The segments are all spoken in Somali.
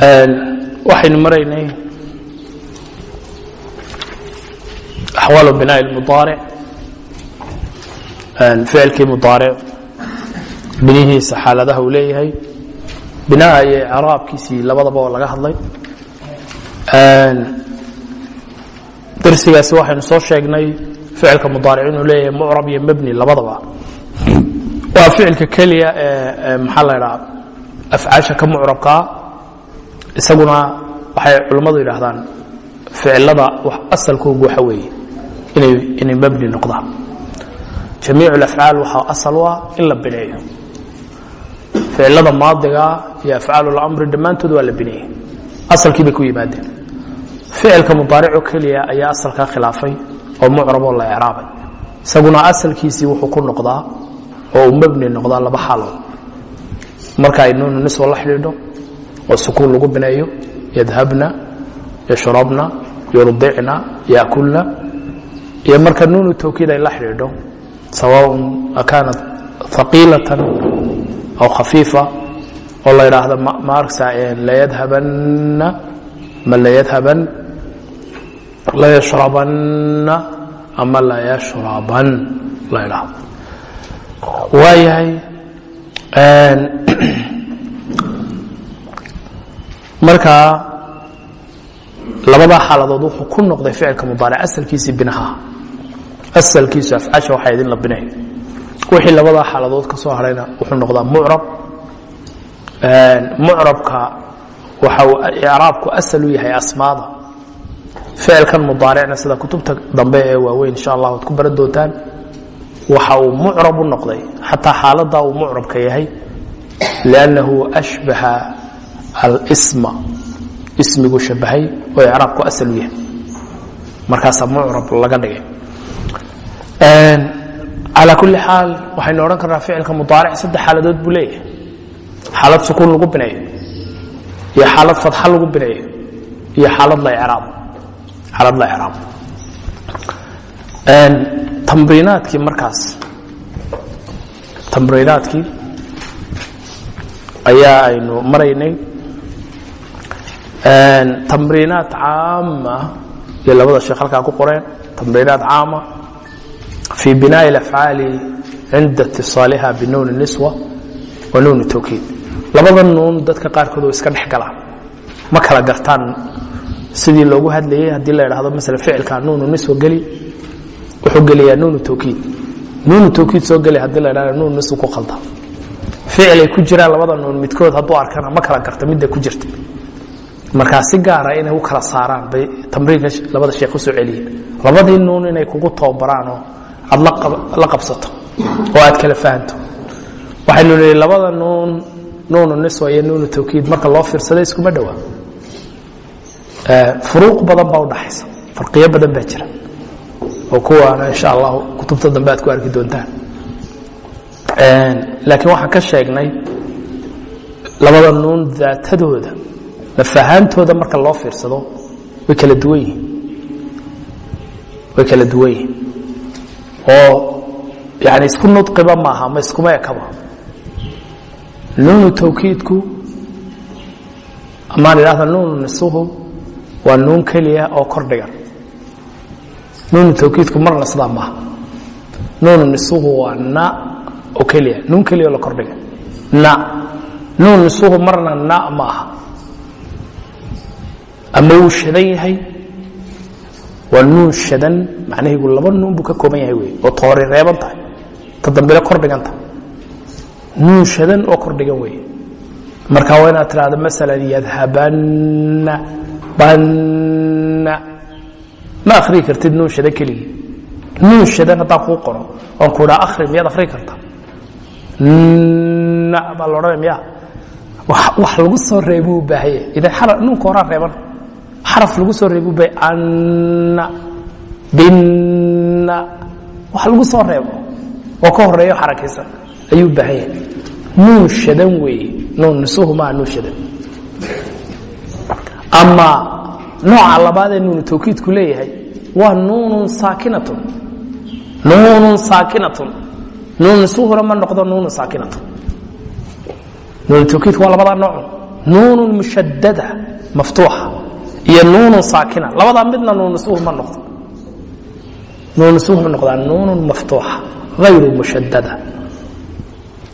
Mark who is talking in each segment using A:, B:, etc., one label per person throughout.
A: waxaynu maraynay axwaal binaa mudaaric ficilkii mudaaric binihiisa xaaladaha uu leeyahay. Binaha iyo icraabkiisii labadaba oo laga hadlay. Darsigaasi waxaynu soo sheegnay ficilka mudaaric inuu leeyahay mucrab iyo mebni labadaba. Waa ficilka keliya ee maxaa la dhaa afcaasha ka mucrabkaa isaguna waxay culimmadu yidhaahdaan ficilada asalkoogu waxa weeye inay mebni noqdaan. Jamiic afcaal waxaa asal u ah in la bineeyo. Ficilada maadiga iyo afcaal اlamri dhammaantood waa la bineeyey. Asalkii ku yimaadeen. Ficilka mudaarico keliya ayaa asalkaa khilaafay oo mucraboo la ecraabay isaguna asalkiisii wuxuu ku noqdaa oo uu mebni noqdaa laba xaalood. Marka ay nuunu niswa xidhiidho oo sukuun lagu bineeyo yadhabna yashrabna yurdicna yakulna iyo marka nuunu tawkiid ay la xidhiidho sawaaء akaanat haqiilatan aw khafiifa oo la idhaahdo ma layadhabanna ma layadhaban layashrabanna ama layashraban la idhaahdo waayahay markaa labadaa xaaladood wuxuu ku noqday ficilka mudaaric asalkiisii binaha. Asalkiisu afcaasha waxaa idin la binay wixii labadaa xaaladood ka soo harayna wuxuu noqdaa mucrab. Mucrabka waxa uu icraabku asal u yahay asmaada. Ficilkan mudaaricna sida kutubta dambe ee waaweyn insha allah waad ku baran doontaan waxa uu mucrab u noqday. Xataa xaaladaa uu mucrabka yahay liannahu ashbaha alsma ismigu shabahay oo icraabku asal u yahay. Markaasaa mucrab laga dhigay. Calى kuli xaal waxaynu odhan karnaa ficilka mudaaric saddex xaaladood buu leeyahay. Xaalad sukuun lagu bineeyo iyo xaalad fadxa lagu bineeyo iyo xaalad la raabo xaalad la icraabo tamriinaadkii markaas. Tamriinaadkii ayaa aynu maraynay tamriinaad caama bay labada sheekh halkaa ku qoreen. Tamriinaad caama fii binaa'i alafcaali cinda itisaaliha binuuni niswa wa nuuni tawkiid. Labada nuun dadka qaarkood oo iska dhex ma kala gartaan sidii loogu hadlayay haddii la idhaahdo masala ficilka nuunu niswa geli wuxuu gelayaa nuunu tawkiid. Nuunu tawkiid soo geli haddii la idhahdo nuun niswa ku qalda. Ficilay ku jiraan labada nuun midkood hadduu arkana ma kala garta midda ku jirta markaa si gaara inay u kala saaraan bay tamriinka labada sheekh u soo labadii nuun inay kugu tababaraanoo aad la qabsato oo aad kala fahanto. Waxaynu nihi labada nuun nuunu niswa iyo nuunu tawkiid marka loo fiirsada iskuma dhowa furuuq badan baa udhaxaysa farqiyo badan baa jira. Oo kuwaana insha allahu kutubta dambe aad ku arki doontaan. Laakiin waxaan ka sheegnay labada nuun daatadooda nafahaantooda marka loo fiirsado way kala duwan yihiin. Way kala duwan yihiin. Oo yani isku nudqiba maaha ma iskuma ekaba nuunu tawkiidku amaan idhahda nuunu nisuhu waa nuun keliya oo kor dhigan. Nuunu tawkiidku marna sidaa maaha. Nuunu nisuhu waa na oo keliya. Nuun keliya oo la kor dhigan. Na. Nuun nisuhu marna na ma aha ama wuu shadan yahay? Waa nuun shadan macnahaygu laba nuun buu ka kooban yahay wey oo toori reeban tahay. Ta dambena kor dhigan tahay. Nuun shadan oo kor dhigan wey marka waa inaad tidhahdo masalan yadhabanna banna. Ma akhriyi kartid nuun shadan keligii. Nuun shadan haddaan kuu qoro oon ku idhaa akhri miyaad akhriyi karta? Na baa la odhanaya miya wax lagu soo reebuu u baahanya idan nuunka horaa reeban xaraf lagu soo reebu bay anna binna wax lagu soo reebo. Oo ka horeeyo xarakaysan ayuu baahan yahay. Nuun shadan weeye. Nuun maa nuun ama nooca labaad ee nuunu tawkiidku leeyahay waa nuunun saakinatun. Nuunun saakinatun. Nuun ma noqdo nuunun saakinatun. Nuunu tawkiidku waa labadaa nooc. Nuunun mushadada maftuuxa iyo nuunun saakina. Labadaa midna nuunisuhu ma noqdo. Nuunisuhu ma noqdaa nuunun maftuuxa hayru mushadada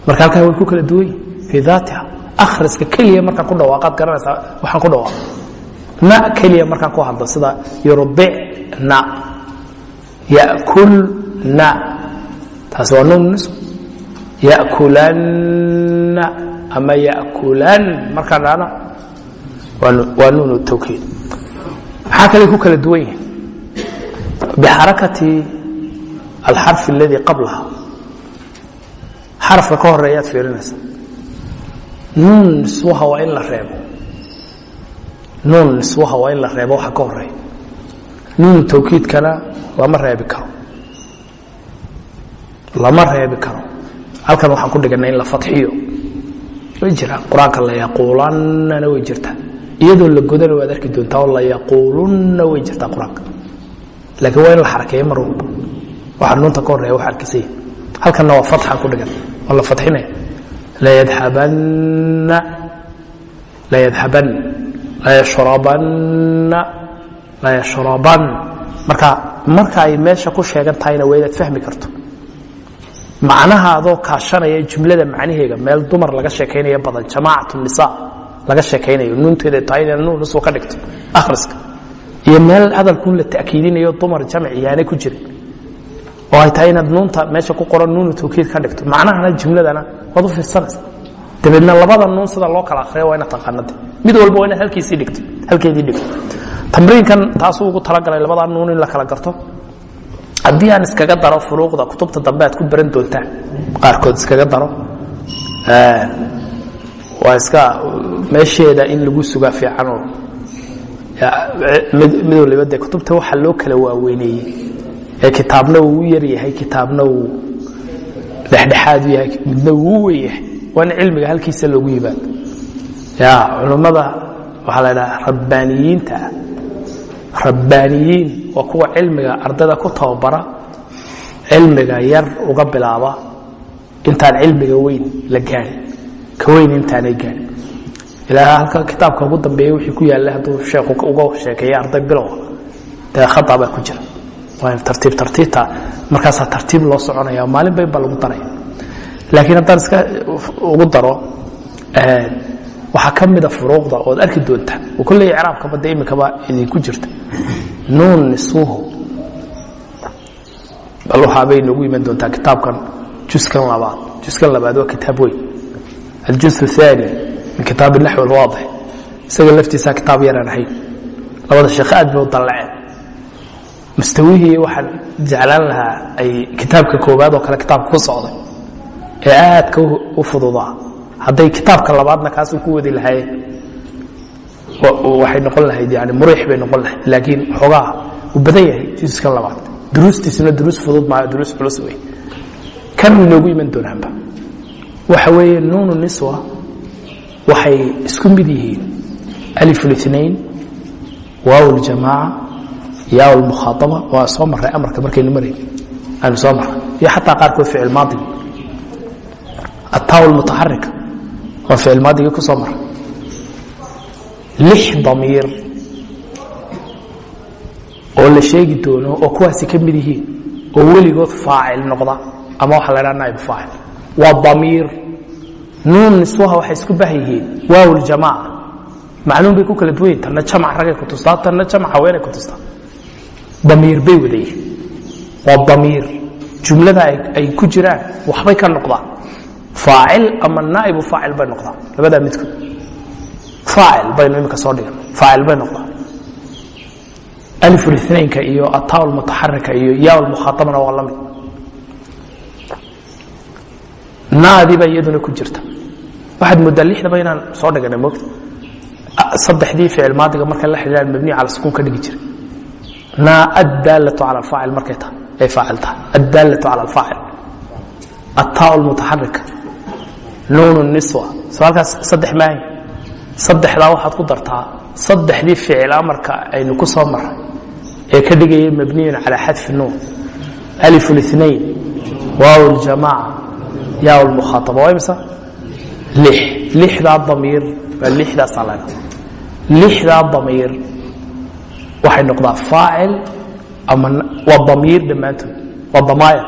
A: marka halkaa way ku kala duwan yihiin fii daatiha. Akhriska keliya markaan ku dhawaaqaad garanaysaa waxaan ku dhawaaqa na keliya markaan ku hadlo sida yurdicna yakulna taasi waa nuun yakulanna ama yakulan markaan dhahna waa nuun tawkiid maxaa kale ku kala duwan yihiin bixarakati alxarfi aladii qablaha. Xarafka ka horeeyaad fiirinaysa nuun niswaha waa in la reebo. Nuun niswaha waa in la reebo waxa ka horreeya nuun tawkiidkana lama reebi karo. Lama reebi karo. Halkan waxaan ku dhiganay in la fadxiyo way jiraan. Qur'aanka layaquulannana way jirtaa iyadoo la godana waad arki doontaa oo layaquulunna way jirtaa qur'aanka. Laakiin waa in la xarakeeyo mar walba. Waxa nuunta ka horreeya wax arkisaya halkanna waa fatxan ku dhigan waa la fadxinaya layadhabanna layadhaban layashrabanna layashraban marka marka ay meesha ku sheegan tahayna waa inaad fahmi karto. Macnaha adoo kaashanaya jumlada macnaheega meel dumar laga sheekaynayo badan jamaacatu nisa laga sheekaynayo nuunteeda tahay ina nuun u soo ka dhigto akhriska. Iyo meel hadalkuun la ta'kiidinayo dumar yaanay ku jirin. Oo ay tahay inaad nuunta meesha ku qoran nuunu tawkiid ka dhigto. Macnahana jumladana waad u fiirsanaysa. Dabeedna labada nuun sida loo kala akhriya waa inaad taqaanade mid walba waa inaad halkiisii dhigto halkeedii dhigto. Tamriinkan taasuu ugu talagalay labadaa nuun in la kala garto. Haddii aan iskaga daro furuuqda kutubta dambe aad ku baran doontaan. Qaarkood iskaga daro waa iska meesheeda in lagu sugaa fiicanoo mid waliba de kutubta waxa loo kala waaweyneeyey ee kitaabna uu u yar yahay kitaabna uu dhexdhexaad u yahay midna uu u weyn yahay. Waa in cilmiga halkiisa loogu yimaado. Ya culummada waxaa la dhaha rabbaaniyiinta. Rabbaaniyiin waa kuwa cilmiga ardayda ku tababara cilmiga yar uga bilaaba. Intaan cilmiga weyn la gaadhin ka weyn intaanay gaadhin. Ilaa halka kitaabka ugu dambeeya wixii ku yaalla hadduu sheekhu uga sheekeeya arday bilowa dee khata baa ku jira. Waa tartiib tartiibta markaasaa tartiib loo soconaya maalin bayn baa lagu daraya laakiin haddaan iska ugu daro waxaa ka mida furuuqda ood arki doontaa oo kolley icraabkaba de iminkaba idinku jirta. Nuun nisfuhu bal waxaabay iman doontaa kitaabkan juskan labaad. Juskan labaad waa kitaab weyn aljus الثاني min kitaab الnaxو الواadix isaga laftiisa kitaab yaraan ahayn labada sheekh aad bay u dallaceen mustawihii waxaan jeclaan lahaa ay kitaabka koobaad oo kale kitaabka ku socday ee aadka u fududaa hadday kitaabka labaadna kaasuu ku wadi lahaayeen waxay noqon lahayd yani muriix bay noqon lahayd laakiin xoogaa uu badan yahay juska labaad duruustiisuna duruus fudud maayo duruus culus wey kan inoogu iman doonaanba waxa weeye nuunu niswa waxay isku mid yihiin alif الاثnain waaw اljamaaca yaa اlmukhaطaba waa soo maray amarka markaynu marayn aynu soo maray iyo xataa qaarkood ficil maadigi ataaw اlmutaxarika waa ficil maadigii ku soo maray lix damiir oo la sheegi doono oo kuwaasi ka mid yihiin oo weligood faacil noqda ama waxa la dhaha naib faacil waa damiir. Nuun nisfuha waxay isku bah yihiin. Waaw ljamaaca macluum bay ku kala duwan yihiin tanna jamca ragay ku tustaa tanna jamca haweenay ku tustaa. Damiir bay wada yihiin. Waa damiir. Jumlada ay ku jiraan waxbay ka noqdaan. Faacil ama naa'ibu faacil bay noqdaan. Labadaa midkood faacil baynu imika soo dhigan faacil bay noqdaan. Alifulinaynka iyo ataaulmutaxarika iyo yaalmukhaaabana waa la mid naadiba iyaduna ku jirta. Waxaad moodaa lixdaba inaan soo dhigana mogta saddexdii ficil maadiga marka la xidhiidhaan mabniya cala sukuun ka dhigi jiray naa addaalatu cala alfaacil markay tahay ay faacil tahay. Addaalatu cala alfaacil. Attaa'u almutaxarika nuunu niswa. Soo halkaas saddex maahi saddexdaa waxaad ku dartaa saddexdii ficil amarka aynu ku soo marray ee ka dhigaya mabniyun calaa xadfi nuun. Alif اlithnain waaw اljamaaca yaa lmukhaaaba waa imisa? Lix. Lixdaa damiir waa lixdaasaa laga lixdaa damiir waxay noqdaa faacil ama waa damiir dhammaantood waa damaayir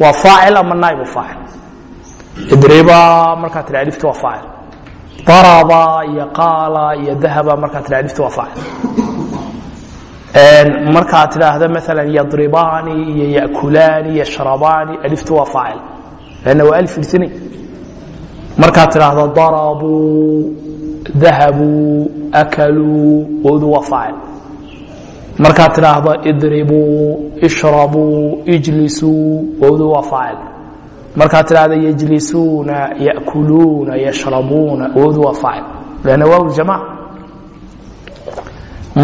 A: waa faacil ama naaibu faacil. Idriba markaa tira alifta waa faacil. Daraba iyo qaala iyo dahaba markaa tira alifta waa faacil. Markaad tidhaahdo maala yadribaani iyo yakulaani yashrabaani aliftu waa faacil lanna waa irtinayn markaad tidhaahdo darabuu dahabuu akaluu wowdu waa faacil markaad tidhaahdo idribuu ishrabuu ijlisuu wowdu waa faacil markaad tidhaahdo yajlisuuna yakuluuna yashrabuuna wowdu waa faacil lanna waaw jamac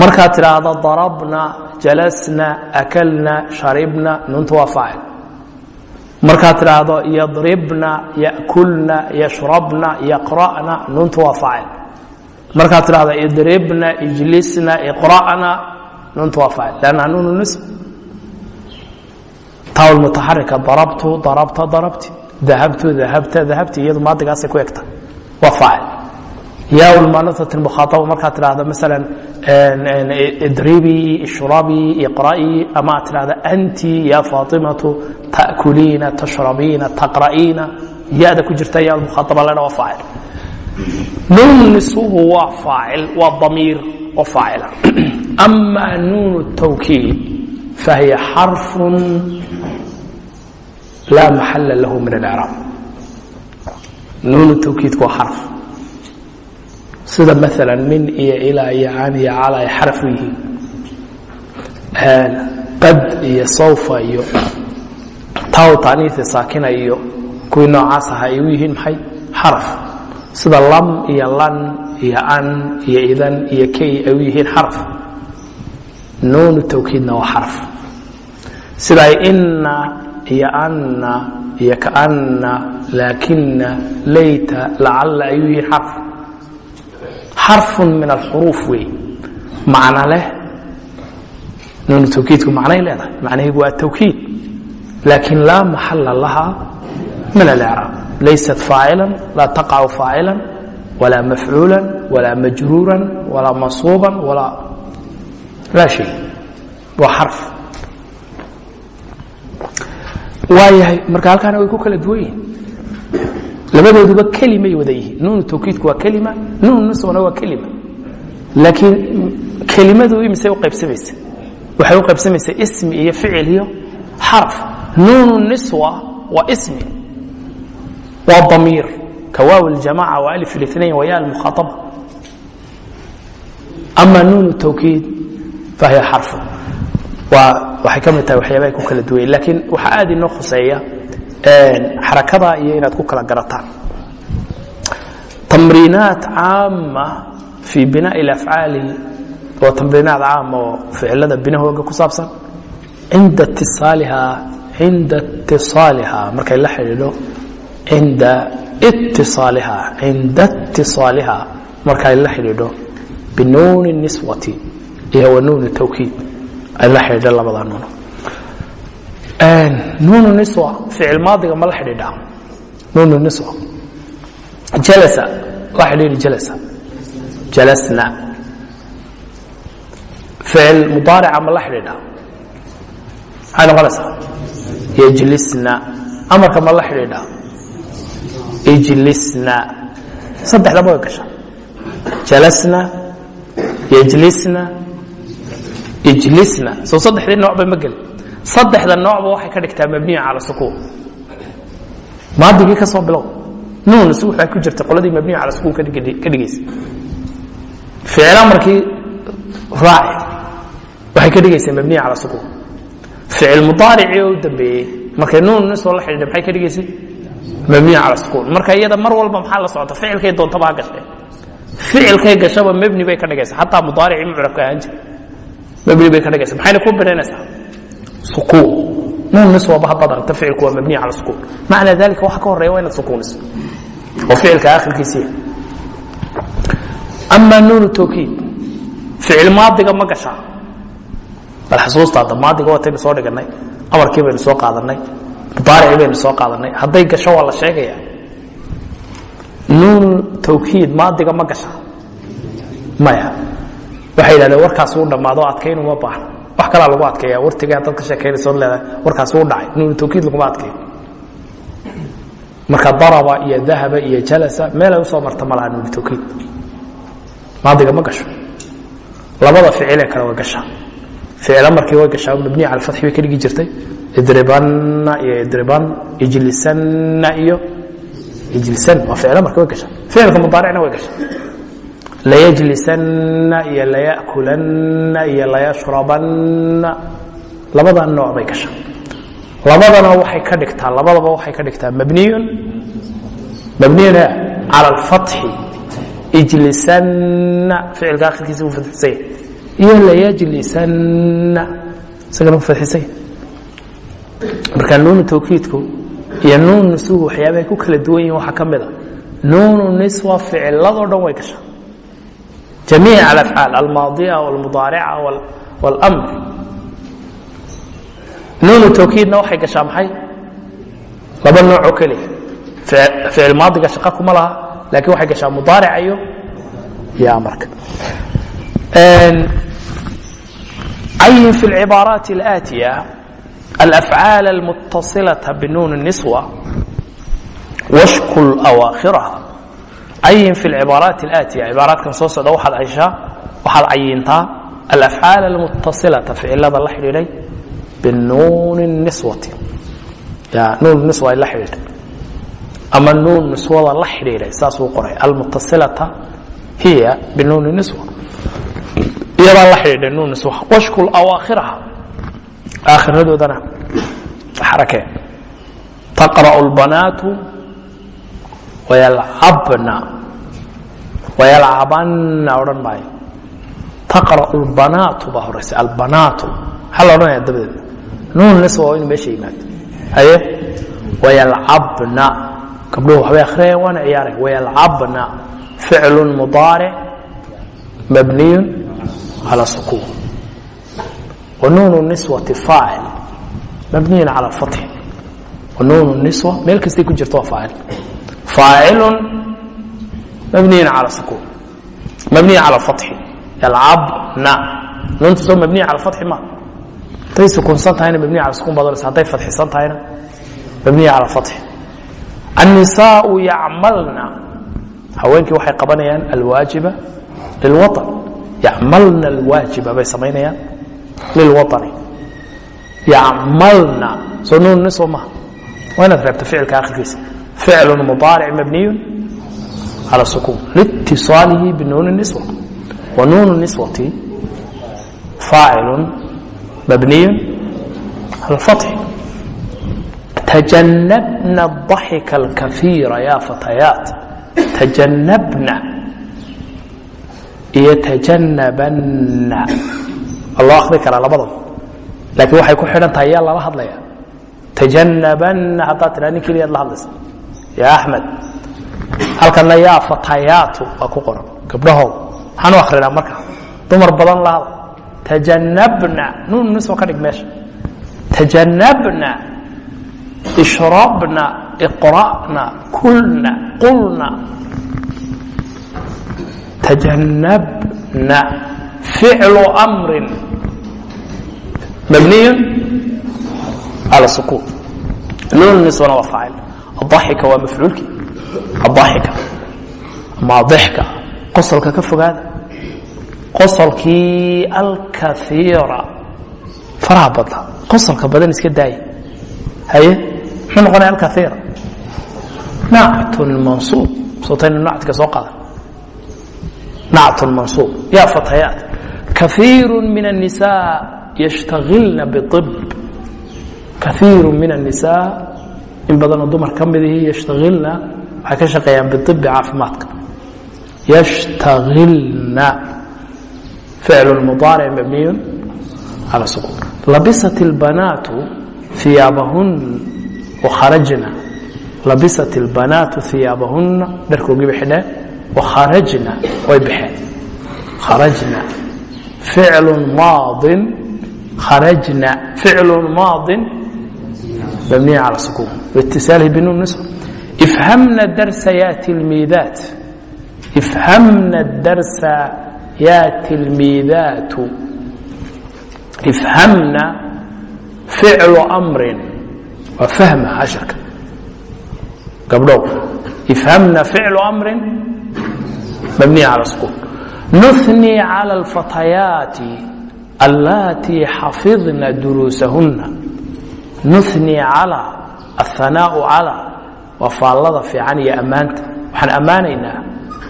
A: markaad tidhaahdo darabna jalasna akalna sharibna nuntu waa faacil markaad tidhaahdo yadribna yakulna yashrabna yaqra'na nuntu waa faacil. Markaad tidhaahdo idribna ijlisna iqra'na nuntu waa faacil. Lanna nunu nisb tawl mutaxarika darabtu darabta darabti dahabtu dahabta dahabti iyadu maadigaasay ku egta. Waa faacil yaa lmuanaat mukhaaaba markaad tidhaahdo maala idribii ishrabii iqra'ii ama aad tidhahdo anti ya faatimatu ta'kuliina tashrabiina taqra'iina ya-da ku jirta yaa mukhaaba ledha waa faacil nuun nisuhu waa faacil waa damiir oo faacila ama nuun tawkiid fahiya xarfun laa maxala lahu min alcraab nuun tawkiidku waa xarf sida maala min iyo ilaa iyo can iyo cala ay xaraf u yihiin. Qad iyo sawfa iyo taw taaniii saakina iyo kuwii noocaas aha ay u yihiin maxay? Xaraf. Sida lam iyo lan iyo an iyo idan iyo kay ay u yihiin xaraf. Nuunu tawkiidna waa xaraf. Sida ay inna iyo anna iyo kaanna laakina layta lacalla ay u yihiin xaraf xarfun min alxuruuf wey macno leh nuunu tawkiidku macnay leedahay. Macnaheegu waa tawkiid laakin laa maxala laha min alcraab laysat faacila laa taqacu faacila walaa mafcuula walaa majruura walaa mansuuba walaa laa shay. Waa xarf. Waayahay marka halkaana way ku kala duwan yihiin labadooduba kelimay wada yihiin nuunu tawkiidku waa kelima nuun niswana waa kelima laakiin kelimadu imise u qaybsamaysa waxay u qaybsamaysa ismi iyo ficil iyo xaraf nuunu niswa waa ismi waa damiir kawaaw اljamaca wa alif الاثnain wa ya almukhaطaba ama nuunu tawkiid fahiya xarfu waa waxay ka mid tahay waxyaabahay ku kala duwayen laakiin waxaa aad inoo khuseeya xarakada iyo inaad ku kala garataan tamriinaat caama fii binaaءi اlafcaali waa tamriinaat caama oo ficilada binahooga ku saabsan cinda itisaaliha cinda itiصaaliha markay la xidhiidho cinda itiصaaliha cinda itiصaaliha markay la xidhiidho binuuni الniswati iyo wa nuuni tawkiid ay la xidhiidho labada nuun nuunu niswa ficil maadiga ma la xidhiidha. Nuunu niswa jalasa. La xidhiidhi jalasa. Jalasna. Ficil mudaarica ma la xidhiidha. Maxay noqonaysaa yajlisna. Amarka ma la xidhiidha. Ijlisna. Saddexdaba way gasha. Jalasna. Yajlisna. Ijlisna. Soo saddexdii noocba ma gelin saddexda noocba waxay ka dhigtaa mabniya cala sukuun. Maadigii ka soo bilow. Nuuns waxay ku jirta qoladii mabniya cala sukuun ka dhigaysa. Ficil amarkii raaci waxay ka dhigaysaa mabniya cala sukuun. Ficil mudaaricii u dambeeyey markay nuun la xidhiidha maxay ka dhigaysay? Mabniya cala sukuun. Marka iyada mar walba maxaa la socota? Ficilkay doontaba ha gashay. Ficilkay gashaba mabni bay ka dhigaysaa xataa mudaaricii mucrabka ahaan jira. Mabni bay ka dhigaysa. Maxayna ku binaynaysaa sukuun nuun niswaba haddaad aragta ficilku waa mabniya cala sukuun macnaa dalika waxa ka horreeya waa inaad sukuuniso oo ficilka aakhirkiisiiya ama nuunu tawkiid. Ficil maadiga ma gashaa bal xasuusta hadda maadiga waataynu soo dhiganay amarkii baynu soo qaadanay mudaaricii baynu soo qaadanay hadday gasho waa la sheegaya nuun tawkiid maadiga ma gasha. Maya. Waxay yidhahdeen warkaas uu dhammaado adkayn uma baahna wax kalaa lagu adkeeya wartigaa dad ka sheekaynaysood leedahay warkaas uu dhacay. Nuun tawkiid laguma adkeeyo. Marka daraba iyo dahaba iyo jalasa meelay u soo marta ma laha nuun tawkiid. Maadiga ma gasho. Labada ficilee kale way gashaa. Ficilo markii way gashaa mabniya cala fatxi bay ka dhigi jirtay. Idribanna iyo idriban ijlisanna iyo ijlisan. Waa ficilo markii way gashaa. Ficilka mudaaricna way gashaa layajlisanna iyo layakulanna iyo layashrabanna. Labada nooc bay gashaa labadana waxay ka dhigtaa labadaba waxay ka dhigtaa mabniyun. Mabniyun cala alfatxi. Ijlisanna ficilka akhirkiisa uu fadxisanya iyo layajlisanna isagana uu fadxisanya marka nuunu tawkiidku iyo nuun nisuhu waxyaabahay ku kala duwan yihiin waxaa ka mid a. Nuunu niswa ficiladoo dhan way gashaa jamiic alafcaal almaadiya walmudaarica walamr nuunu tawkiidna waxay gashaa maxay laba noocoo keliya ficil maadiga shaqa kuma laha lakin waxay gashaa mudaarica iyo iyo amarka cayin fi اlcibaaraat اlaatiya alafcaal almutasilaة binuun الniswa washkul awaakhiraha cayin fi اlcibaaraat اlaatiya cibaaraadkan soo socda waxaad ayshaa waxaad cayintaa alafcaal almutasilata ficilada la xidhiidhay binuun الniswati nuun niswa ay la xidhiidhay ama nuun niswada la xidhiidhay saasuu qoray almutasilata hiya binuuni niswa iyadaa la xidhiidhay nuun niswa washkul awaakhiraha aakhiradoodana xarakee taqra'u اlbanaatu wayalcabna wayalcabanna odhan maayo taqra'u اlbanaatu baa horaysa albanaatu maxaa la odhanaya dabadeed nuun niswa waa inu meesha yimaado haye wayalcabna gabdhuhu waxbay akhriyayaan waana ciyaaraya wayalcabna ficlu mudaaric mabniyu cala sukuun wanuunu niswati faacil mabniyun cala alfatxi wanuunu niswa meel kastay ku jirto waa faacil aacil mabniy al sukun mabniy al ai alcabna nuntao mabniya al ai ma haday sukuunsan tahayna mabniy al sukun baad onaysa haday fadxisan tahayna mabniya al ai annisaau yacmalna haweenkii waxay qabanayaan alwaajiba lilwaطan yacmalna alwaajiba bay samaynayaan lilwaطani yacmalna soo nuun nin soo maha waa inaad reebto ficilka akhirkiisa ficlu mudaaric mabniyu calى sukuun liitiصaalihi binuuni الniswa wa nuun الniswati faacilu mabniyu calى اlfaطxi تجنبna الضaحك الكaثيiرa ya فatayaat تجنبna iyo تجنبna loo akri karaa labadaba lakin waxay ku xidhan tahay yaa lala hadlaya تجنبna haddaad tiraa nin keliyaad la hadlaysa ya أحmed halkana yaa fatayaatu waa ku qoran gabdhahow maxaan u akrinaa marka dumar badan la hadl تجنبna nuun niswa ka dhig meesha تجنبna ishrabna iqra'na kulna qulna tajanabna ficlu amrin mabniyun cala sukuun nuun niswana waa faacil adaxika waa mafcuulkii adaxika ama adixka qosolka ka fogaada qosolkii alkaiira faraha badna qosolka badan iska daaya haye muxuu noqonaya alkaiira nactun mansuub sootaynu nactka soo qaadan nactun mansuub ya fatayaat kaiiru min الnisaa yashtagilna biطib kaiiru min الnisaa in badanoo dumar ka midihii yashtailna waxay ka shaqeeyaan biibi caafimaadka. Yashtailna ficlu mudaaric mabniyun cala sukuun labisat اlbanaatu iyaabahun wakharajna labisat اlbanaatu iyaabahuna dharkoogii bay xidheen wakharajna way baxeen kharajna ficlu maadin kharajna ficlu maadin mabniya cala sukuun waitisaalihi binuun nisr ifhamna darsa ya tilmiidaat ifhamna darsa ya tilmiidaatu ifhamna ficlu amrin waa fahma cashirka gabdhow ifhamna ficlu amrin mabniya cala sukuun nuhnii cala alfatayaati allatii xafidna duruusahunna nuhnii cala athanaau cala waa faallada fiican iyo ammaanta. Waxaan ammaanaynaa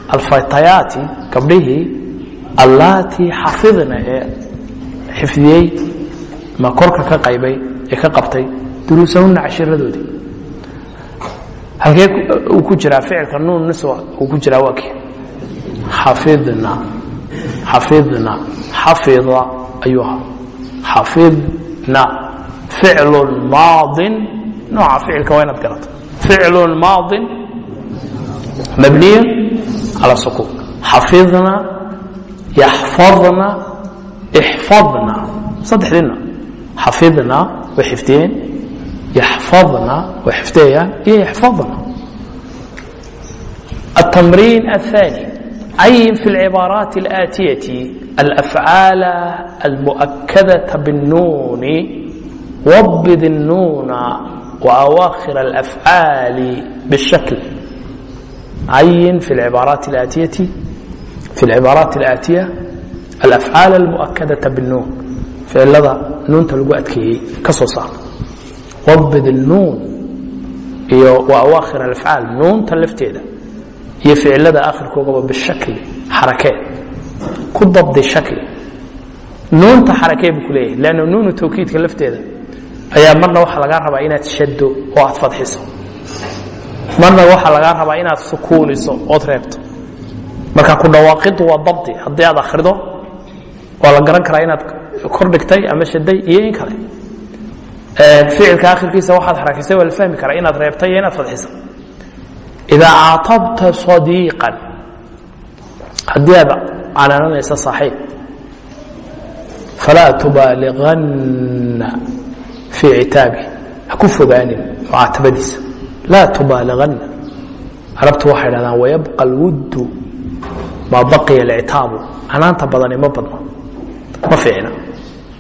A: alfatayaati gabdhihii allaatii xafidna ee xifdiyey ma korka ka qaybay ee ka qabtay duruusahunna cashiradoodii halkee uu ku jiraa ficilka nuun niswa uu ku jiraa waa kii xafidna xafidna xafida ayuu ahaa. Xafidna ficlun maadin nooca ficilka waa inaad garato ficlun maadin mabniya cala sukuun xafidna yaxfadna ixfadna saddexdiina xafidna way xifdiyeen yaxfadna way xifdiyayaan iyo yaxfadna التمرين الثاني عين في العبارات الآتية الأفعال المؤكدة بالنون وضد النون وأواخر الأفعال بالشكل عين في العبارات الآتية في العبارات الآتية الأفعال المؤكدة بالنون فعلada nuunta lagu adkeeyey ka soo saar wabid الnuun iyo وawaakhir الأfعاal nuunta lafteeda iyo ficilada akhirkoogaba bishakli xarakeed ku dabdi shakli nuunta xarakee buu ku leeyahay lanna nuunu tawkiidka lafteeda ayaa marna waxaa lagaa rabaa inaad shaddo oo aad fadxiso. Marna waxaa lagaa rabaa inaad sukuuniso ood reebto. Marka ku dhawaaqidu waa dabdi haddii aad akhrido waa la garan karaa inaad kor dhigtay ama shaday iyo in kale. Ficilka akhirkiisa waxaad xarakaysay waa la fahmi karaa inaad reebtay iyo inaad fadxisa idaa caatabta sadiiqan haddii aad canaananaysa saaxiib falaa tubaaliganna fii citaabi ha ku fogaanin mucaatabadiisa laa tubaaliganna carabtu waxay dhahdaan wayabqa alwuddu maa baqiya alcitaabu canaanta badani ma badna ma fiicna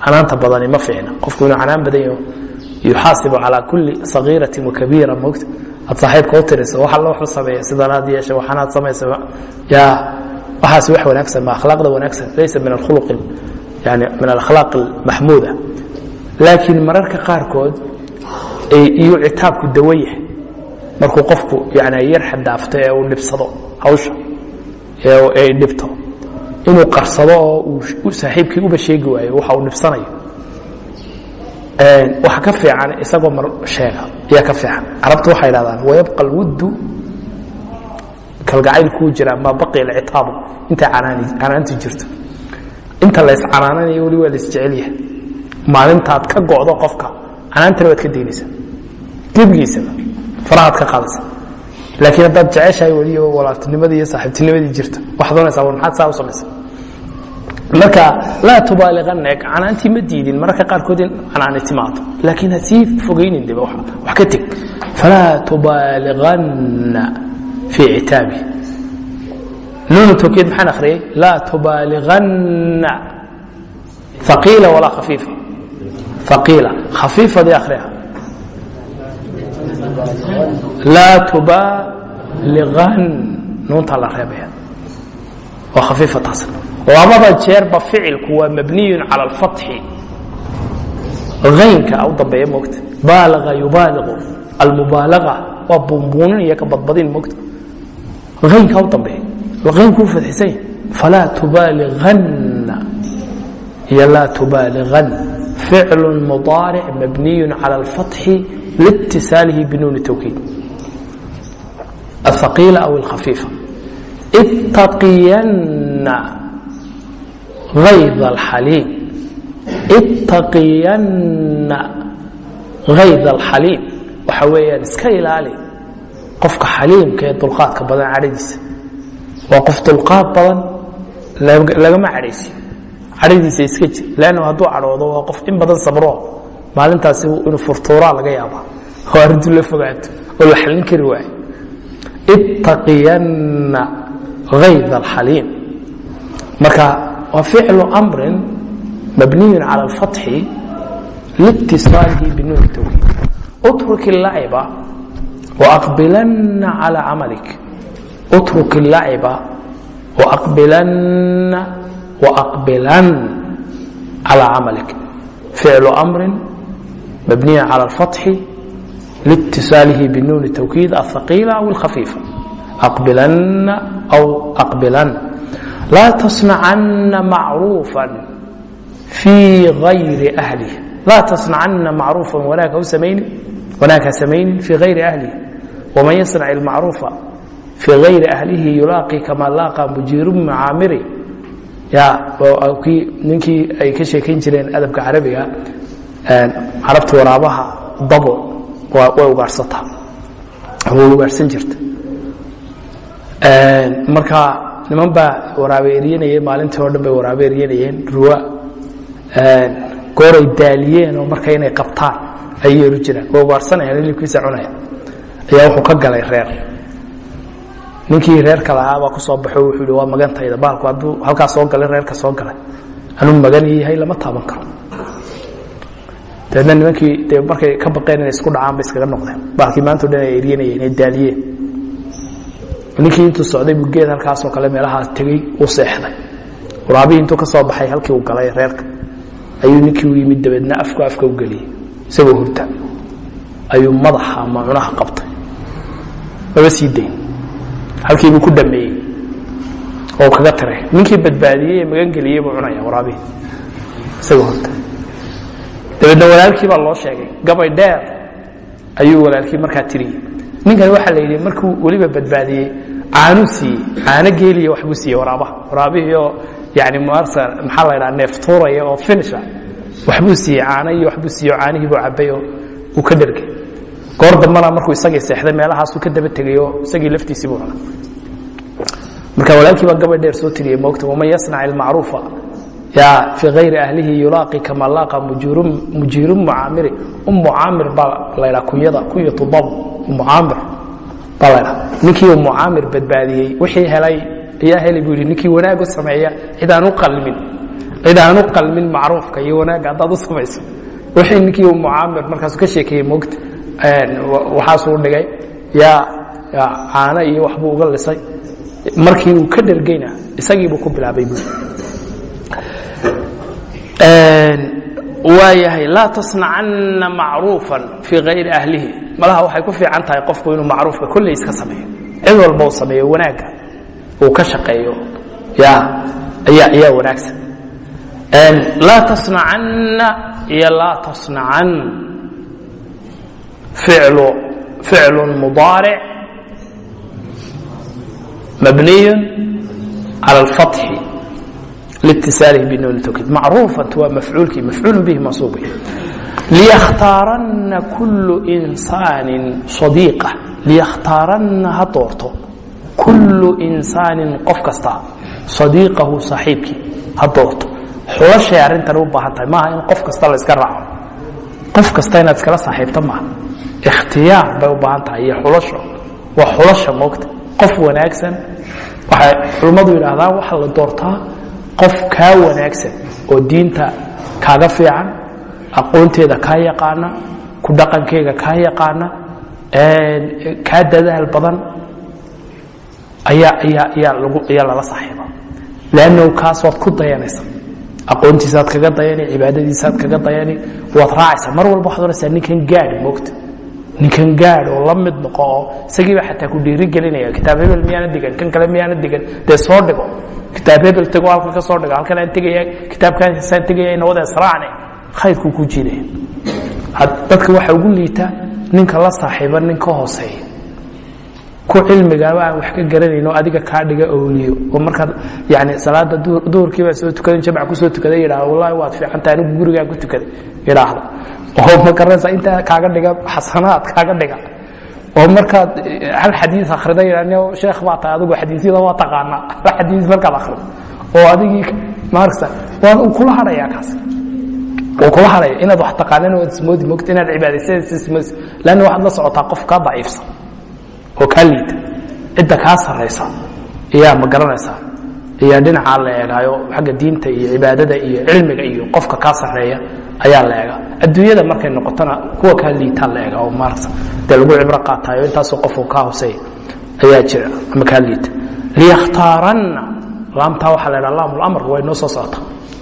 A: canaanta badani ma fiicna qofku inuu canaan badan yaho yuxaasibu calaa kulli sagiirati wakabiira mogta aad saaxiibka u tiriso wax alla waxu sameeya sidanaad yeesha waxanaad samaysa yaa waxaas wax wanaagsan ma akhlaaqda wanaagsan laysa min alkhuluq yani min alakhlaaq almaxmuuda laakiin mararka qaarkood iyo citaabku dawo yahay. Markuu qofku yani yar xadaafto ee uu dhibsado hawsha ee dhibto. Inuu qarsado oo saaxiibkii uba sheegi waayo waxa uu dhibsanayo. Waxa ka fiican isagoo mar sheega ayaa ka fiican. Carabtu waxay dhahdaan wayabqa alwuddu kalgacaylkuu jiraa maa baqiya alcitaabu? Intay canaanti jirto. Inta la iscanaananayo weli waa la isjecelyahay maalintaad ka go'do qofka canaantana waad ka daynaysaa gebigiisaba farahaad ka qaadaysa. Laakiin haddaad jeceshahay weli oo walaaltinimadii iyo saaxiibtinimadii jirto waxaad doonaysaa war maxaad saa u samaysa marka laa tubaaliqanna eg canaantii ma diidin mararka qaarkood in canaani timaado. Laakiin ha sii fogaynin deba wax ka teg falaa tubaaliqanna fii citaabi. Nuunu tawkiid maxaan akhriyey laa tubaaliqanna haqiila walaa khafiifa haqiila khafiifadii akhriya laa tubaaliqan nuuntaa la reebaya waa khafiifa taas labada jeerba ficilku waa mabniyu calى اlfatxi aynka u dambeeya mogta baalaga yubaaliqu almubaalaga waa bunbuunin iyo ka badbadin mogta aynka u dambeeya aynkuu fadxisan yahy falaa tubaaliganna iyo laa tubaaligan ficlu mudaaric mabniyu calى اlfatxi liitisaalihi binuuni tawkiid الثaqiila aw اlkhafiifa ittaqiyanna غayض الxaliim ittaqiyanna غayض الxaliim waxa weeyaan iska ilaali qofka xaliimka ee dulqaadka badan cadhadiisa waa qof dulqaad badan lagama cadhaysi cadhadiisa iska jir. Lann hadduu cadhoodo waa qof in badan sabro. Maalintaasi inuu furtuuraa laga yaaba oo arintuu la fogaato oo la xallin kari waayo. Ittaqiyanna hayda alxaliim marka waa ficlu amrin mabniyun cala alfatxi liitisaalihi binuuri towxiid utruk ilaciba waaqbilanna calaa camalik utruk ilaciba waaqbilanna وأqbilan calى camalik ficlu amrin mabniyu calى اlfatxi liitiصaalihi binuuni tawkiid aلثaqiila aw اlkhafiifa أqbilanna أw أqbilan laa tasnacanna macruufa fii غayri أhlih laa tasnacanna macruufa wanaag ha samaynin wanaag ha samaynin fii غayri أhlih وman yasnac الmacruufa fii غayri أhlihi yulaaqi kama laaqa ninkii ay ka sheekayn jireen adabka carabiga carabta waraabaha dabo way ugaarhsataa way ugaarhsan jirta. Marka niman baa waraabe eryanayeen maalintii oo dhan bay waraabe eryanayeen ruwa. Gooray daaliyeen oo marka inay qabtaan ayay yeeru jiraan way ugaarsanayaan hilibkiisa cunaya ayaa wuxuu ka galay reer ninkii reerka lahaa baa ku soo baxo wuxuu hi waa magantayda baalku hadduu halkaa soo galay reerka soo galay. Anuu magan yahay lama taaban karo. Dabeedna nimankii dee markay ka baqeen inay isku dhacaan bay iskaga noqdeen. Baalkii maantao dhan ay eryanayeen ay daaliyeen. Ninkii intuu socday buu geed halkaasoo kale meelahaas tegey uu seexday. Waraabihii intuu ka baxay halkii uu galay reerka. Ayuu ninkii u yimid dabeedna afku afka u geliyey. Isagoo hurta. Ayuu madaxa ama cunaha qabtay maba sii dayn halkiibuu ku dhameeyey oo kaga tiray ninkii badbaadiyey ee magangeliyey buu cunaya waraabihii isagoo hurta dabeedna walaalkii baa loo sheegay. Gabay dheer ayuu walaalkii markaa tiriyey ninkan waxaa la yidhi markuu weliba badbaadiyey caanuu siiyey. Caano geeliya waxbuu siiyey waraabaha. Waraabihii oo yani marsa maxaa la ydhaha neeftuuraya oo finisha. Waxbuu siiyey caano iyo waxbuu siiyey oo caanihiibuu cabay oo uu ka dhergay goor dambana markuu isagii seexday meelahaasuu ka daba tegay oo isagii laftiisii buu cunay marka walaalkii baa gabay dheer soo tiriyey moogta waman yasnac ilmacruufa ya fii hayri ahlihi yulaaqi kama laaqa mujiiru mucaamiri. Umu caamir baa la ydhaha kunyada kunyatu dab umu caamir baa la ydhaha ninkii umu caamir badbaadiyey wixii helay ayaa helay buu yidhi ninkii wanaag sameeya cid aan u qalmin cid aan u qalmin macruufka iyo wanaagga haddaad u samayso. Wixii ninkii umu caamir markaasuu ka sheekeeyey moogta waxaasuu dhigay yaa caano iyo waxbuu uga lisay. Markii uu ka dhergeyna isagiibuu ku bilaabay buu. Waayahay laa tasnacanna macruufan fii hayri ahlihi. Malaha waxay ku fiican tahay qofku inuu macruufka kolley iska sameeyo. Cid walba uu sameeyo wanaagga uu ka shaqeeyo. Ya ayaa ayaa wanaagsan. Laa tasnacanna iyo laa tasnacan ficlu ficlu mudaaric mabniy cala alfatxi لاتصاaله بنون التوkيد معروفة waa مفعuuلkii مفعuuل bه maنصوب ليkhتاaرنa كuل إنساaن صديقة ليkhتاaرنa ha doorto كuل إنساaن qof kasta صديقahu صaحيiبkii ha doorto xulashay arrintan u baahan tahay maaha in qof kasta la iska raaco qof kasta inaad iskala saaxiibta maaha اkhtiyaar bay u baahan tahay iyo xulasho. Waa xulasha moogta qof wanaagsan waxay culummadu yidhaahdaan waxa la doortaa qof kaa wanaagsan oo diinta kaaga fiican aqoonteeda kaa yaqaana ku dhaqankeyga kaa yaqaana kaa dadaal badan ayaa ayaa ayaa lagu ayaa lala saaxiiba. Leannahu kaas waad ku dayanaysa. Aqoontiisaad kaga dayani cibaadadiisaad kaga dayani waad raacaysa. Mar walba waxaad odhanaysaa ninkan gaadhi moogta ninkan gaadh oo la mid noqo oo isagiiba xataa ku dhiiri gelinaya kitaab hebel miyaana digan kan kale miyaana digan dee soo dhigo. Kitaab hebel tego halkan ka soo dhigo halkan tegaya kitaabkaasaan tegaya inawada israacne khayrkuu ku jiidaya dadka waxa ugu liita ninka la saaxiiba nin ka hooseeya. Ku cilmigaaba aan wax ka garanayn oo adiga kaa dhiga ooliyo oo markaad yani salaada duhurkii baa soo tukaday jamc ku soo tukaday yidhahda wallahi waad fiicanta anigu gurigaan ku tukaday. Yidhaahda oo ma garanaysa intaa kaaga dhiga xasanaad kaaga dhiga. Oo markaad hal xadiis akrida yidhahda sheekh baa tahay adigu xadiisyada waa taqaanaa. Hal xadiis markaad akrido oo adigii maaragta waa uu kula hadhayaa kaas. Uu kula hadhaya inaad wax taqaanan waad ismoodi mogta inaad cibaadaysanaysa ismoodi lanna waxaad la socotaa qof kaa daciifsan oo kaa liita cidda kaa saraysa ayaa ma garanaysaa ayaa dhinacaa la eegaayo xagga diinta iyo cibaadada iyo cilmiga iyo qofka kaa sareeya ayaa la eegaa adduunyada markay noqotona kuwa kaa liitaa laeg oo maarta dee lagu cibro qaatayo intaasoo qofuu kaa hooseeya ayaa jira ama kaa liita. Liykhtaaranna laamtaa waxaa la dhaha laamulamr waa inoo soo socota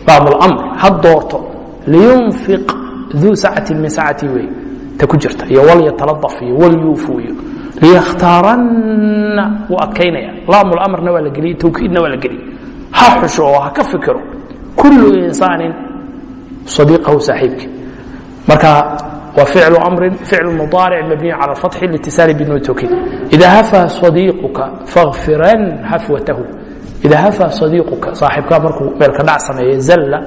A: laamulamr ha doorto liyunfiq duu sacatin min sacatii wey ta ku jirta iyo walyataladaf iyo walyuufu iyo liykhtaaranna wuu adkaynaya. Laamulamrna waa la geliya tawkiidna waa la geliya ha xusho oo ha ka fikiro. Kullu insaanin sadiiqahu saaxiibkii marka waa ficlu amrin ficlu mudaaric mabniy cala اfatxi litisaali binotokin ida hafa sadiiquka fakhfiran hafwatahu. Ida hafa sadiiquka saaxibkaa markuu meelka dhac sameeyo zalla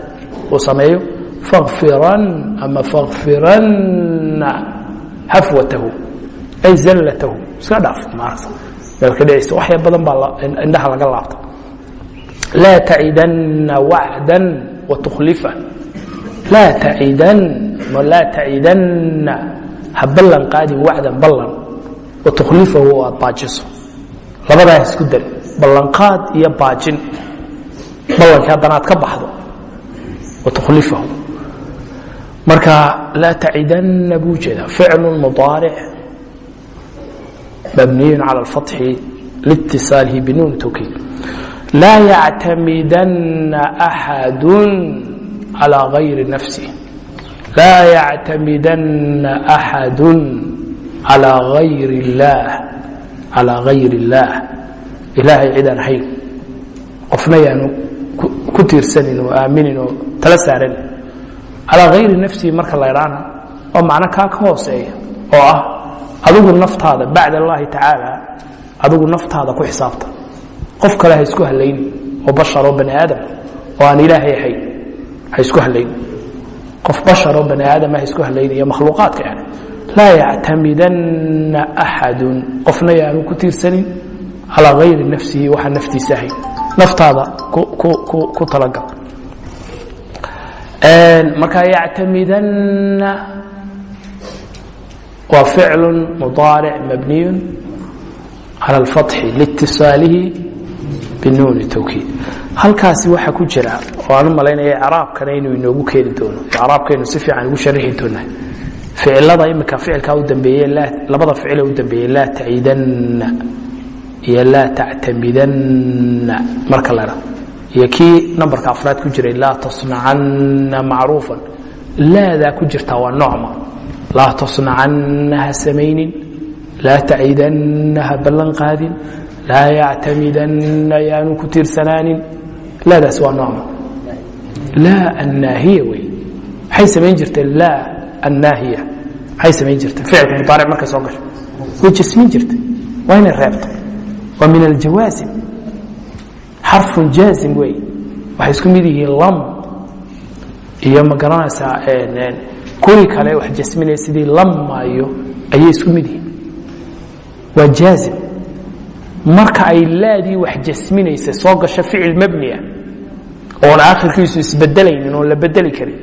A: uu sameeyo fakhfiran ama fakhfiranna hafwatahu. Ay zallatahu. Iska dhaaf maaragta. Meelka dhicisa waxya badan baa indhaha laga laabta. Laa tacidanna wacdan wa laa tacidan laa tacidanna ha ballan qaadin wacdan ballan wa tukhlifahu oo aad baajiso labadaa isku dar ballanqaad iyo baajin ballankii haddana aad ka baxdo wa tukhlifahu marka laa tacidanna buu jeedaa ficlu mudaaric mabniyun cala alfatxi liitisaalihi binuun tawkiid laa yactamidanna axadun على غير نفسه لا يعتمدن أحد على غير الله على غير الله إلahay cidaan hayn qofna yaanu ku tiirsanin oo aaminin oo tala saaran calىa غayri nafsihi marka la idhaana oo macno kaa ka hooseeya oo ah adigu naftaada bacd اllahi tacaalى adigu naftaada ku xisaabta qof kale ha isku halayni oo bashar oo bani aadam oo aan ilaahay ahayn ha isku halayn qof basharoo bani aadama ha isku halaynaya makhluuqaadka yani laa yactamidanna axadu qofna yaanu ku tiirsanin calaa hayri nafsihi waxaa naftiisa ahayn naftaada ku talagal. Marka yactamidanna waa ficlu mudaaric mabniyu cala alfatxi liitisaalihi binuuni tawkiid halkaasi waxaa ku jira oo aan u malaynaya icraabkana inuu inoogu keeni doono. Icraabkaynu si fiican ugu sharixi doonaa. Ficilada imika ficilkaa u dambeeye labada ficile u dambeeyey laa tacidanna iyo laa tactamidanna marka dha iyo kii nambarka afraad ku jiray laa tasnacanna macruufan. Laadaa ku jirtaa waa nocma laa tasnacanna ha samaynin laa tacidanna ha ballan qaadin laa yactamidanna yaanu ku tiirsanaanin laadaas waa nocma laa annaahiya wey maxay samayn jirtay laa annaahiya maxay samayn jirtay ficilka mudaaric markay soo gasho way jasmin jirtay waa inay reebto waa min aljawaazim xarfun jaazim wey waxay isku mid yihiin lam iyo ma garanaysaa kuri kale wax jasminaya sidii lamaayo ayay isku mid yihiin waa jaazim marka ay laadii wax jasminaysa soo gasho ficil mabnia oon akhirkiisu isbedelaynin oon la bedeli karin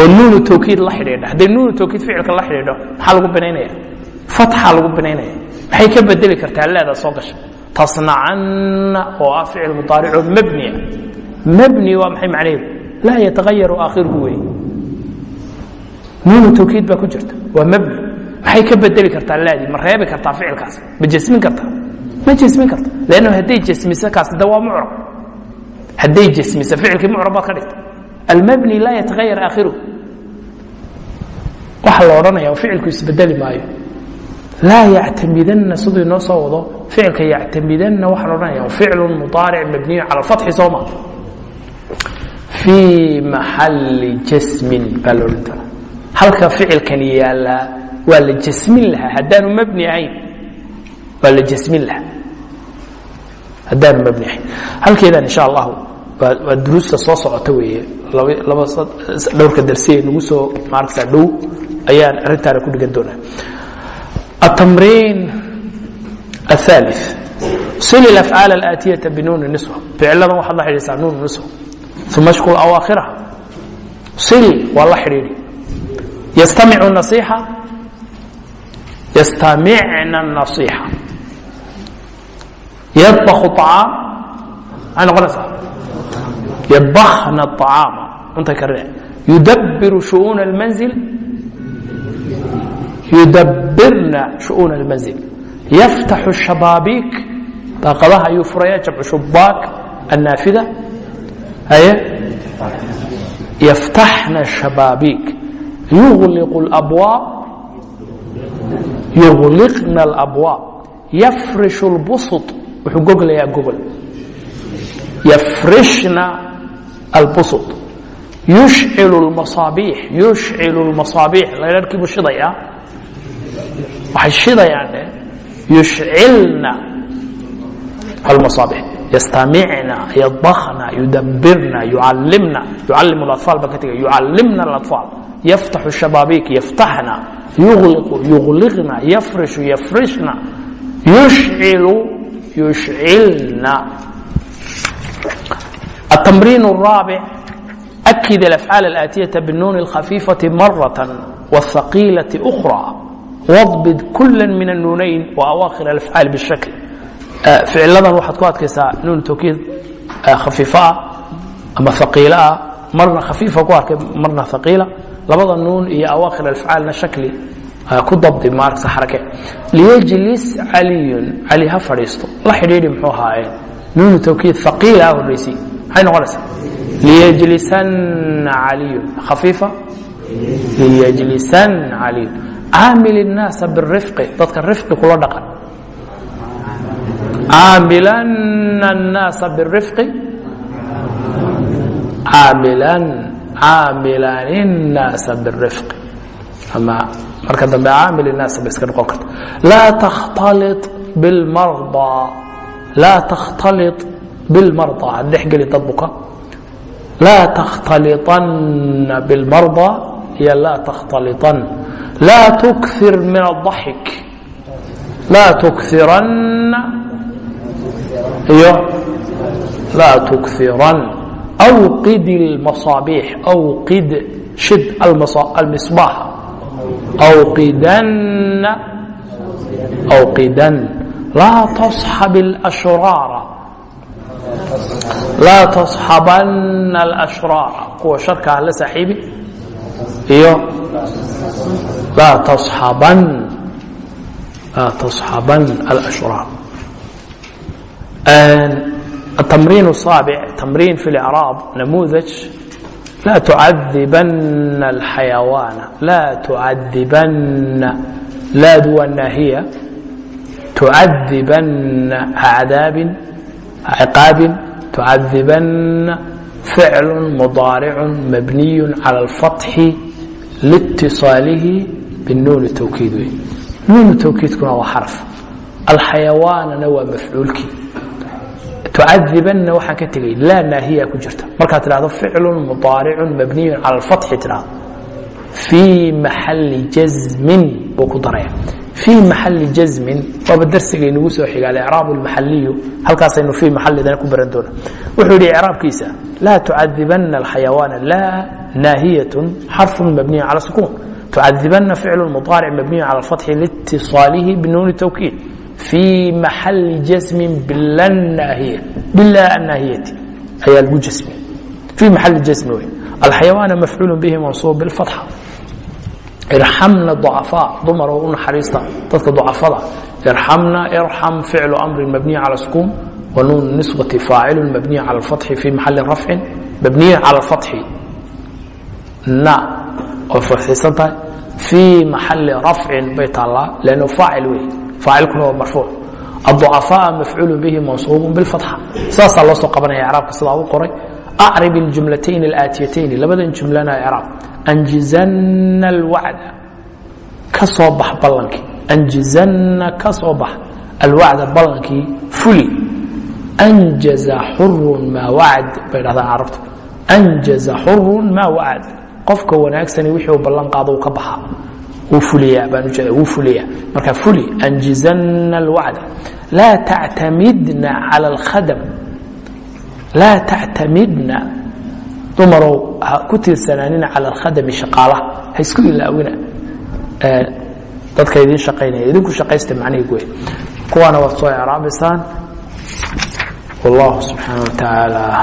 A: oo nuunu tawkiid la xidhiidha hadday nuunu tawkiid ficilka la xidhiidho maxaa lagu binaynaya fatxa lagu binaynaya maxay ka bedeli kartaa? Laada soo gasha. Tasnacanna oo ah ficil mudaaricoo mabnia mabni waa maxay macnaheedu? Laa yatagayaru aakhiruhu wey nuunu tawkiid baa ku jirta. Waa mabni. Maxay ka bedeli kartaa? Laadii ma reebi kartaa ficilkaas? Ma jasmin kartaa? Ma jasmin karta lann hadday jasmiso kaas de waa mucrab hadday jasmiso ficilkii mucrab baad ka dhigta almabni laa yatahayar aakhiruhu waxa la odhanaya ficilku isbedeli maayo. Laa yactamidanna siduu inoo soo wado ficilka yactamidanna waxaa la odhanaya ficlu mudaaric mabniyu cala alfatxi soo maa fii maxalli jasmin baa la odhan doonaa halka ficilkani yaallaa waa la jasmin lahaa haddaanu mabni ahayn waa la jasmin lahaa. Haddaanu mabni ahayn. Halkeedan insha allahu waa duruusta soo socota weeye laba dhowrka darsi ee nagu soo maaragtaa dhow ayaan arrintaana ku dhigan doonaa التمرين الثالث صل الأفعاaل الآتية بنون النسوة فعilada waxaad la xidhiisaa nuun نسوة ثuma اشhكل أواakhرha صل waa la xidhiidhi يستمع النصيحة يستمعna النصيحة yadbaku acaam maxay noqonaysaa yadbakna acaama cuntay karine yudabiru shu'uuna almanzil yudabbirna shu'uuna almanzil yaftaxu shabaabiik daaqadaha ayuu furaya jamcu shubaak annaafida haye yaftaxna shabaabiik yugliqu alabwaab yugliqna alabwaab yafrishu lbusut wuxuu goglayaa gogol yafrishna albusut yushcilu lmasaabiix yushcilu lmasaabiix laydharhkiibuu shidayaa waxay shidayaan dhe yushcilna almasaabiix yastamicna yadbakna yudabirna yucalimna yucalim اlaطfaal baan ka tegay yucalimna اlaطfaal yaftaxu shabaabiik yaftaxna yugliqu yugliqna yafrishu yafrishna yushcilu yushcilna التمرين الرابع أكد الأفعال الآتية بالنون الخفيفة مرة والثقيلة أخرى واضبط كلا من النونين وأواخر الأفعال بالشكل ficiladan waxaad ku adkaysaa nuun tawkiid khafiifa ah ama haqiila ah marna khafiifa ku arkay marna haqiila labada nuun iyo awaakhir alafcaalna shakli ku dabdi maaragta xarake liyajlis caliyun cali ha fadhiisto la xidhiidhi muxuu ahaayeen nuunu tawkiid haqiila ah horraysi maxay noqonaysaa liyajlisanna caliyun khafiifa liyajlisanna caliyun caamil الnaasa birifqi dadka rifqi kula dhaqan caamilana الnaasa birifqi caamilan caamilan الnaasa birifqi ama marka dambe caamil الnaasa ba iska noqon karta laa takhtaliط biاlmarضى laa takhtaliط biاlmarضى had dhex geli dad buka laa takhtaliطanna biاlmarضى iyo laa takhtaliطan laa tukir min الضaxik laa tukiranna iyo laa tukiran awqid اlmasaabiix awqid shid almisbaax awqidanna awqidan laa tasxab اlashraara laa tasxabanna اlashraara kuwa sharka ah la saaxiibi iyo laa tasxaban laa tasxaban alashraar التمرين الصابع تمرين في الإعراب نموذج لا تعذبن الحيوان لا تعذبن لا دو الناهية تعذبن عذاب عقاب tucadibana ficlu mudaaricu mabniyu cala alfatxi liitiصaalihi binuuni towkiid wey nuunu towkiidkuna waa xaraf alxayawaanana waa mafcuulkii tucadibana waxaan ka tegay laa naahiya ku jirta markaad tidhahdo ficlu mudaaricu mabniyu cala alfatxi tidhahdo fii maxalli jazmin buu ku daraya fii maxalli jazmin waaba darsiga inagu soo xiga alicraab almaxaliyu halkaasaynu fii maxalidana ku baran doona wuxuu yidhi icraabkiisa laa tucadibanna alxayawaana laa naahiyatun xarfun mabniyu cala sukuun tucadibanna ficlu mudaaric mabniyu cala alfatxi liitiصaalihi binuuni tawkiid في محل جسم بلا الناهية بلا الناهية ayaa lgu جسمi في محل جسم wy الحيوان مفعول به منصوب بالفتحة irxamna ducafaa dumar oo u naxariista dadka ducafada irxamna irxam ficlu amrin mabniya cala sukuun wa nisbati faacilun mabniya cala alfatxi fii maxalli rafcin mabniya cala alfatxi na way fuxsiisan tahay fii maxalli rafcin bay taallaa lannu faacil wey faacilkuna waa marfuuc. Adducafaa mafcuulu bihi mansuubun bilfatxa sidaasaa loo soo qabanaya icraabka sidaa u qoray. Acrib iljumlatayn alaatiyatayn labadan jumlana icraab anjizanna اlwacda ka bax ballankii anjizanna ka bax alwacda ballankii fuli. Anjaza xurun maa wacad bay dhahdaan carabtu. Anjaza xurun maa wacad qofka wanaagsani wixii ballan qaado uu ka baxaa wuu fuliyaa baan ujeeda wuu fuliyaa. Marka fuli anjizanna alwacda. Laa tactamidna cala alkhadam. Laa tactamidna dumarow ha ku tiirsanaanina cala alkhadami shaqaalaha. Ha isku ilaawina dadka idiin shaqaynaya. Idinku shaqaysta macnihii wey kuwaana waad soo icraabaysaan wallahu subxaana wa tacaala